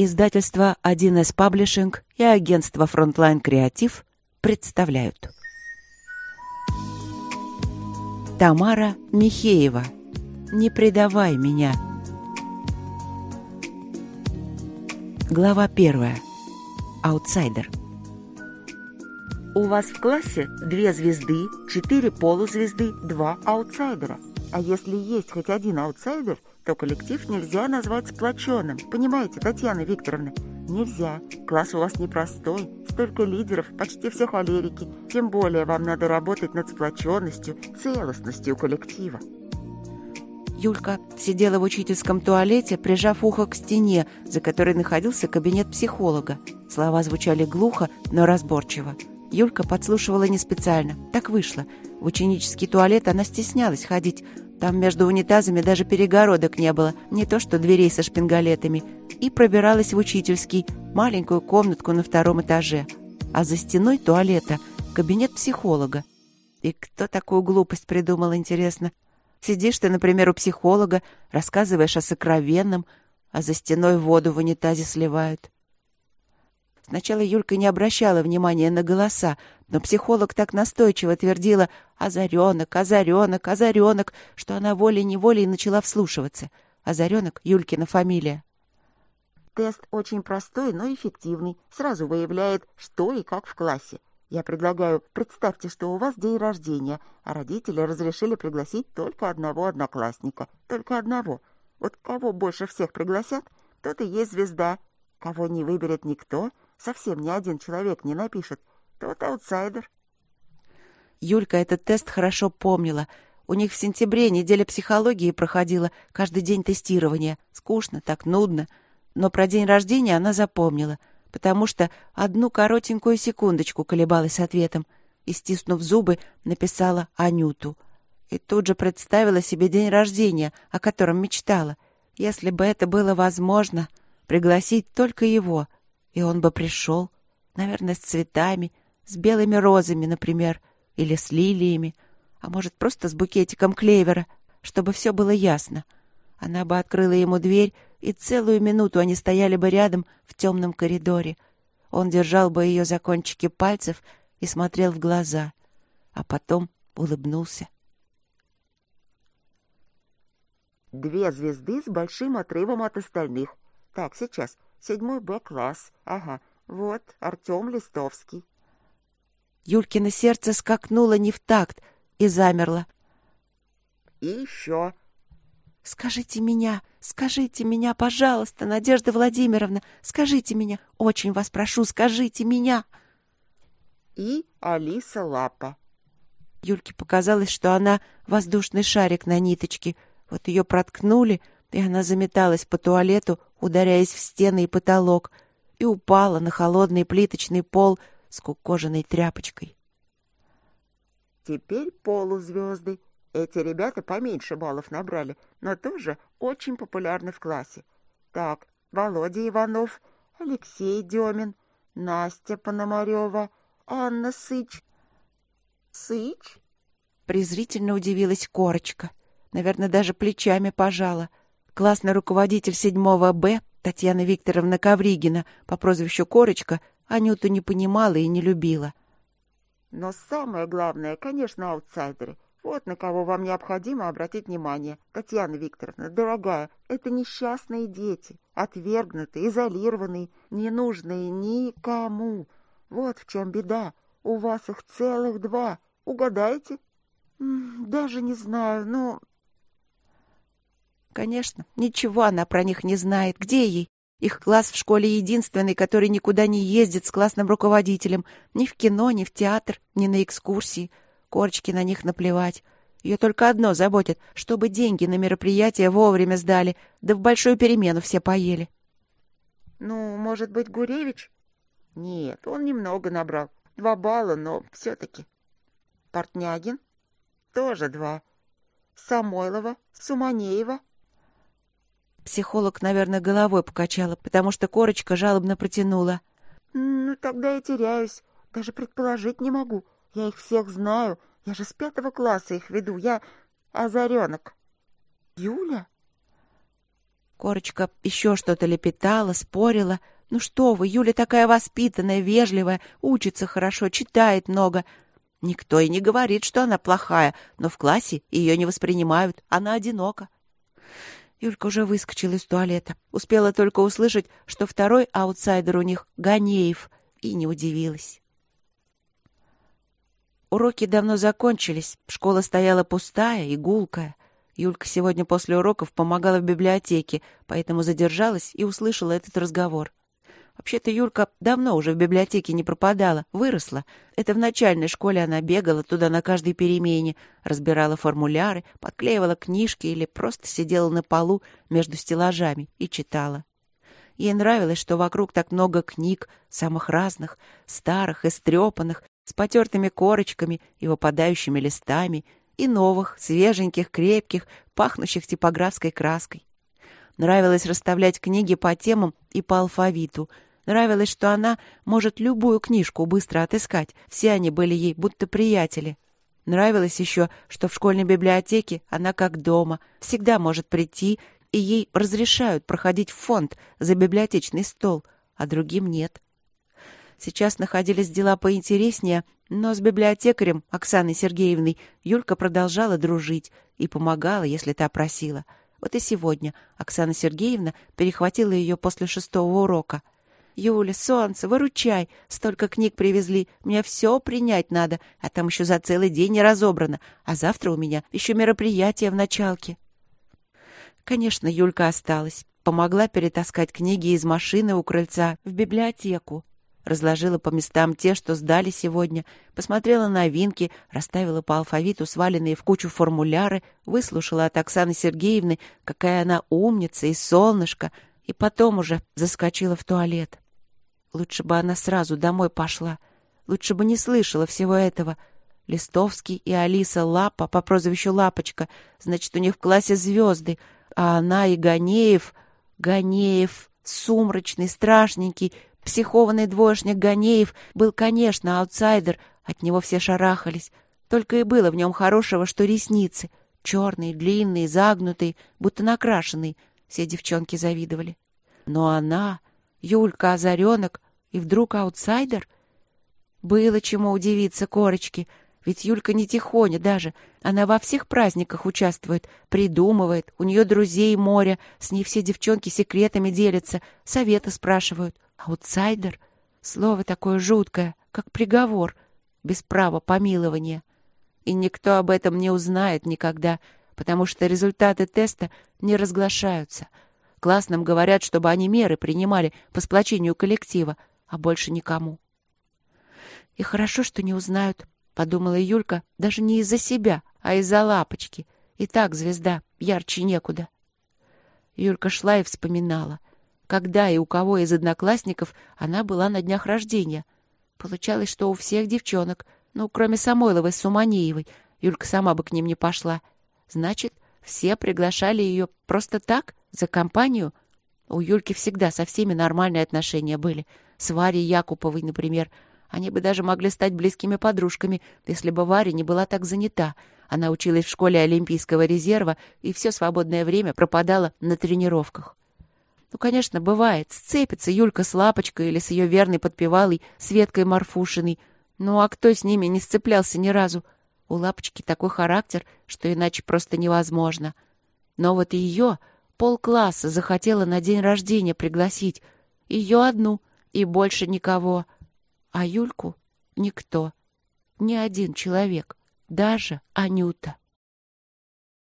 Издательство 1С Publishing и агентство Frontline Creative представляют. Тамара Михеева. Не предавай меня. Глава первая. Аутсайдер. У вас в классе две звезды, четыре полузвезды, два аутсайдера. А если есть хоть один аутсайдер, то коллектив нельзя назвать сплоченным. Понимаете, Татьяна Викторовна? Нельзя. Класс у вас непростой. Столько лидеров, почти все холерики. Тем более вам надо работать над сплоченностью, целостностью коллектива. Юлька сидела в учительском туалете, прижав ухо к стене, за которой находился кабинет психолога. Слова звучали глухо, но разборчиво. Юлька подслушивала не специально. Так вышло. В ученический туалет она стеснялась ходить, там между унитазами даже перегородок не было, не то что дверей со шпингалетами. И пробиралась в учительский, маленькую комнатку на втором этаже. А за стеной туалета кабинет психолога. И кто такую глупость придумал, интересно? Сидишь ты, например, у психолога, рассказываешь о сокровенном, а за стеной воду в унитазе сливают. Сначала Юлька не обращала внимания на голоса, но психолог так настойчиво твердила «Озаренок, озаренок, озаренок», что она волей-неволей начала вслушиваться. Озаренок — Юлькина фамилия. Тест очень простой, но эффективный. Сразу выявляет, что и как в классе. Я предлагаю, представьте, что у вас день рождения, а родители разрешили пригласить только одного одноклассника. Только одного. Вот кого больше всех пригласят, тот и есть звезда. Кого не выберет никто — совсем ни один человек не напишет, тот аутсайдер. Юлька этот тест хорошо помнила. У них в сентябре неделя психологии проходила, каждый день тестирования. Скучно, так нудно. Но про день рождения она запомнила, потому что одну коротенькую секундочку колебалась ответом и, стиснув зубы, написала Анюту. И тут же представила себе день рождения, о котором мечтала. Если бы это было возможно, пригласить только его — и он бы пришел, наверное, с цветами, с белыми розами, например, или с лилиями, а может, просто с букетиком клевера, чтобы все было ясно. Она бы открыла ему дверь, и целую минуту они стояли бы рядом в темном коридоре. Он держал бы ее за кончики пальцев и смотрел в глаза, а потом улыбнулся. Две звезды с большим отрывом от остальных. Так, сейчас. Седьмой Б-класс. Ага, вот Артем Листовский. Юлькино сердце скакнуло не в такт и замерло. И еще. Скажите меня, скажите меня, пожалуйста, Надежда Владимировна, скажите меня, очень вас прошу, скажите меня. И Алиса Лапа. Юльке показалось, что она воздушный шарик на ниточке. Вот ее проткнули, и она заметалась по туалету, ударяясь в стены и потолок, и упала на холодный плиточный пол с кукоженной тряпочкой. Теперь полузвезды. Эти ребята поменьше баллов набрали, но тоже очень популярны в классе. Так, Володя Иванов, Алексей Демин, Настя Пономарева, Анна Сыч. Сыч? Презрительно удивилась Корочка. Наверное, даже плечами пожала. Классный руководитель седьмого Б, Татьяна Викторовна Ковригина, по прозвищу Корочка, Анюту не понимала и не любила. Но самое главное, конечно, аутсайдеры. Вот на кого вам необходимо обратить внимание. Татьяна Викторовна, дорогая, это несчастные дети, отвергнутые, изолированные, ненужные никому. Вот в чем беда. У вас их целых два. Угадайте? Даже не знаю, но Конечно, ничего она про них не знает. Где ей? Их класс в школе единственный, который никуда не ездит с классным руководителем. Ни в кино, ни в театр, ни на экскурсии. Корочки на них наплевать. Ее только одно заботит, чтобы деньги на мероприятие вовремя сдали, да в большую перемену все поели. Ну, может быть, Гуревич? Нет, он немного набрал. Два балла, но все-таки. Портнягин? Тоже два. Самойлова, Суманеева, Психолог, наверное, головой покачала, потому что корочка жалобно протянула. «Ну, тогда я теряюсь. Даже предположить не могу. Я их всех знаю. Я же с пятого класса их веду. Я озаренок». «Юля?» Корочка еще что-то лепетала, спорила. «Ну что вы, Юля такая воспитанная, вежливая, учится хорошо, читает много. Никто и не говорит, что она плохая, но в классе ее не воспринимают, она одинока». Юлька уже выскочила из туалета. Успела только услышать, что второй аутсайдер у них — Ганеев, и не удивилась. Уроки давно закончились, школа стояла пустая и гулкая. Юлька сегодня после уроков помогала в библиотеке, поэтому задержалась и услышала этот разговор. Вообще-то Юлька давно уже в библиотеке не пропадала, выросла. Это в начальной школе она бегала туда на каждой перемене, разбирала формуляры, подклеивала книжки или просто сидела на полу между стеллажами и читала. Ей нравилось, что вокруг так много книг, самых разных, старых, истрепанных, с потертыми корочками и выпадающими листами, и новых, свеженьких, крепких, пахнущих типографской краской. Нравилось расставлять книги по темам и по алфавиту — Нравилось, что она может любую книжку быстро отыскать. Все они были ей будто приятели. Нравилось еще, что в школьной библиотеке она как дома, всегда может прийти, и ей разрешают проходить в фонд за библиотечный стол, а другим нет. Сейчас находились дела поинтереснее, но с библиотекарем Оксаной Сергеевной Юлька продолжала дружить и помогала, если та просила. Вот и сегодня Оксана Сергеевна перехватила ее после шестого урока — «Юля, солнце, выручай! Столько книг привезли, мне все принять надо, а там еще за целый день не разобрано, а завтра у меня еще мероприятие в началке». Конечно, Юлька осталась. Помогла перетаскать книги из машины у крыльца в библиотеку. Разложила по местам те, что сдали сегодня, посмотрела новинки, расставила по алфавиту сваленные в кучу формуляры, выслушала от Оксаны Сергеевны, какая она умница и солнышко, и потом уже заскочила в туалет. Лучше бы она сразу домой пошла. Лучше бы не слышала всего этого. Листовский и Алиса Лапа по прозвищу Лапочка. Значит, у них в классе звезды. А она и Ганеев... Ганеев, сумрачный, страшненький, психованный двоечник Ганеев был, конечно, аутсайдер. От него все шарахались. Только и было в нем хорошего, что ресницы. Черные, длинные, загнутые, будто накрашенные. Все девчонки завидовали. Но она... Юлька озаренок и вдруг аутсайдер? Было чему удивиться корочки, ведь Юлька не тихоня даже. Она во всех праздниках участвует, придумывает, у нее друзей море, с ней все девчонки секретами делятся, советы спрашивают. Аутсайдер? Слово такое жуткое, как приговор, без права помилования. И никто об этом не узнает никогда, потому что результаты теста не разглашаются — Классным говорят, чтобы они меры принимали по сплочению коллектива, а больше никому. И хорошо, что не узнают, подумала Юлька, даже не из-за себя, а из-за лапочки. И так звезда, ярче некуда. Юлька шла и вспоминала, когда и у кого из одноклассников она была на днях рождения. Получалось, что у всех девчонок, ну, кроме Самойловой с Суманеевой, Юлька сама бы к ним не пошла. Значит, все приглашали ее просто так? За компанию? У Юльки всегда со всеми нормальные отношения были. С Варей Якуповой, например. Они бы даже могли стать близкими подружками, если бы Варя не была так занята. Она училась в школе Олимпийского резерва и все свободное время пропадала на тренировках. Ну, конечно, бывает. Сцепится Юлька с Лапочкой или с ее верной подпевалой Светкой Марфушиной. Ну, а кто с ними не сцеплялся ни разу? У Лапочки такой характер, что иначе просто невозможно. Но вот ее полкласса захотела на день рождения пригласить. Ее одну и больше никого. А Юльку никто. Ни один человек. Даже Анюта.